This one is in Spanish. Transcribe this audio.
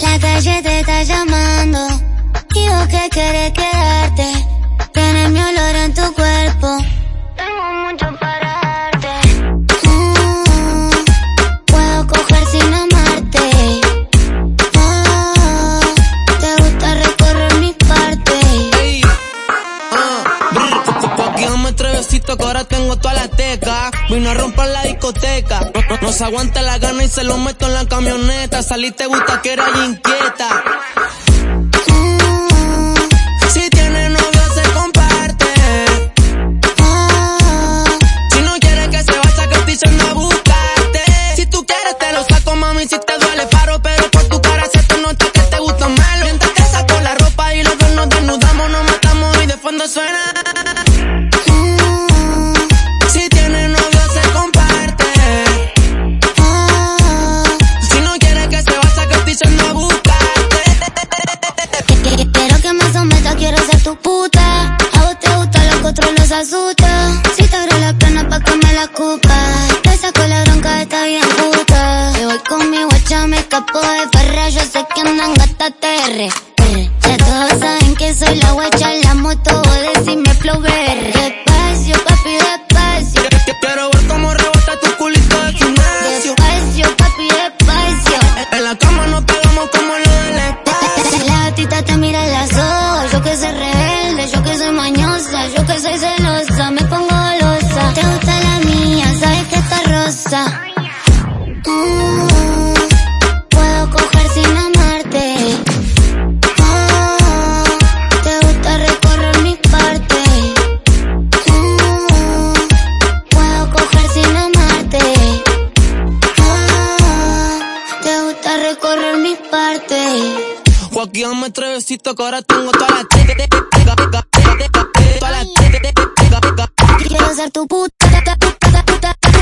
La calle te está llamando. Digo que quiere que dame trevecito que ahora tengo toda la teca. Vino a romper la discoteca. No, se aguanta la gana y se lo meto en la camioneta. Saliste gusta que era inquieta. Si te duele paro. Pero por tu cara se te nota que te gusta melo. Mientras te saco la ropa y los dos nos desnudamos, nos matamos y de fondo suena. Asusta. Si te abro la plana pa' que me la cupa. Te saco la bronca, está bien puta. Me voy con mi guacha, me escapo de farra. Yo sé que andan gata TR. Ya todos saben que soy la guacha, la moto, vos decime flow. Despacio, papi, despacio. Quiero ver cómo rebota tu culito de gimnasio. Despacio, papi, despacio. En la cama nos pegamos como lo del espacio. La gatita te mira en las ojos, yo que soy rebelde, yo que soy yo que soy celosa, me pongo golosa. Te gusta la mía, sabes que está rosa. Mm, puedo coger sin amarte. Oh, te gusta recorrer mis partes. Mm, puedo coger sin amarte. Oh, te gusta recorrer mis partes. Joaquín me trevecito ahora tengo toda la Quiero ser tu puta, puta.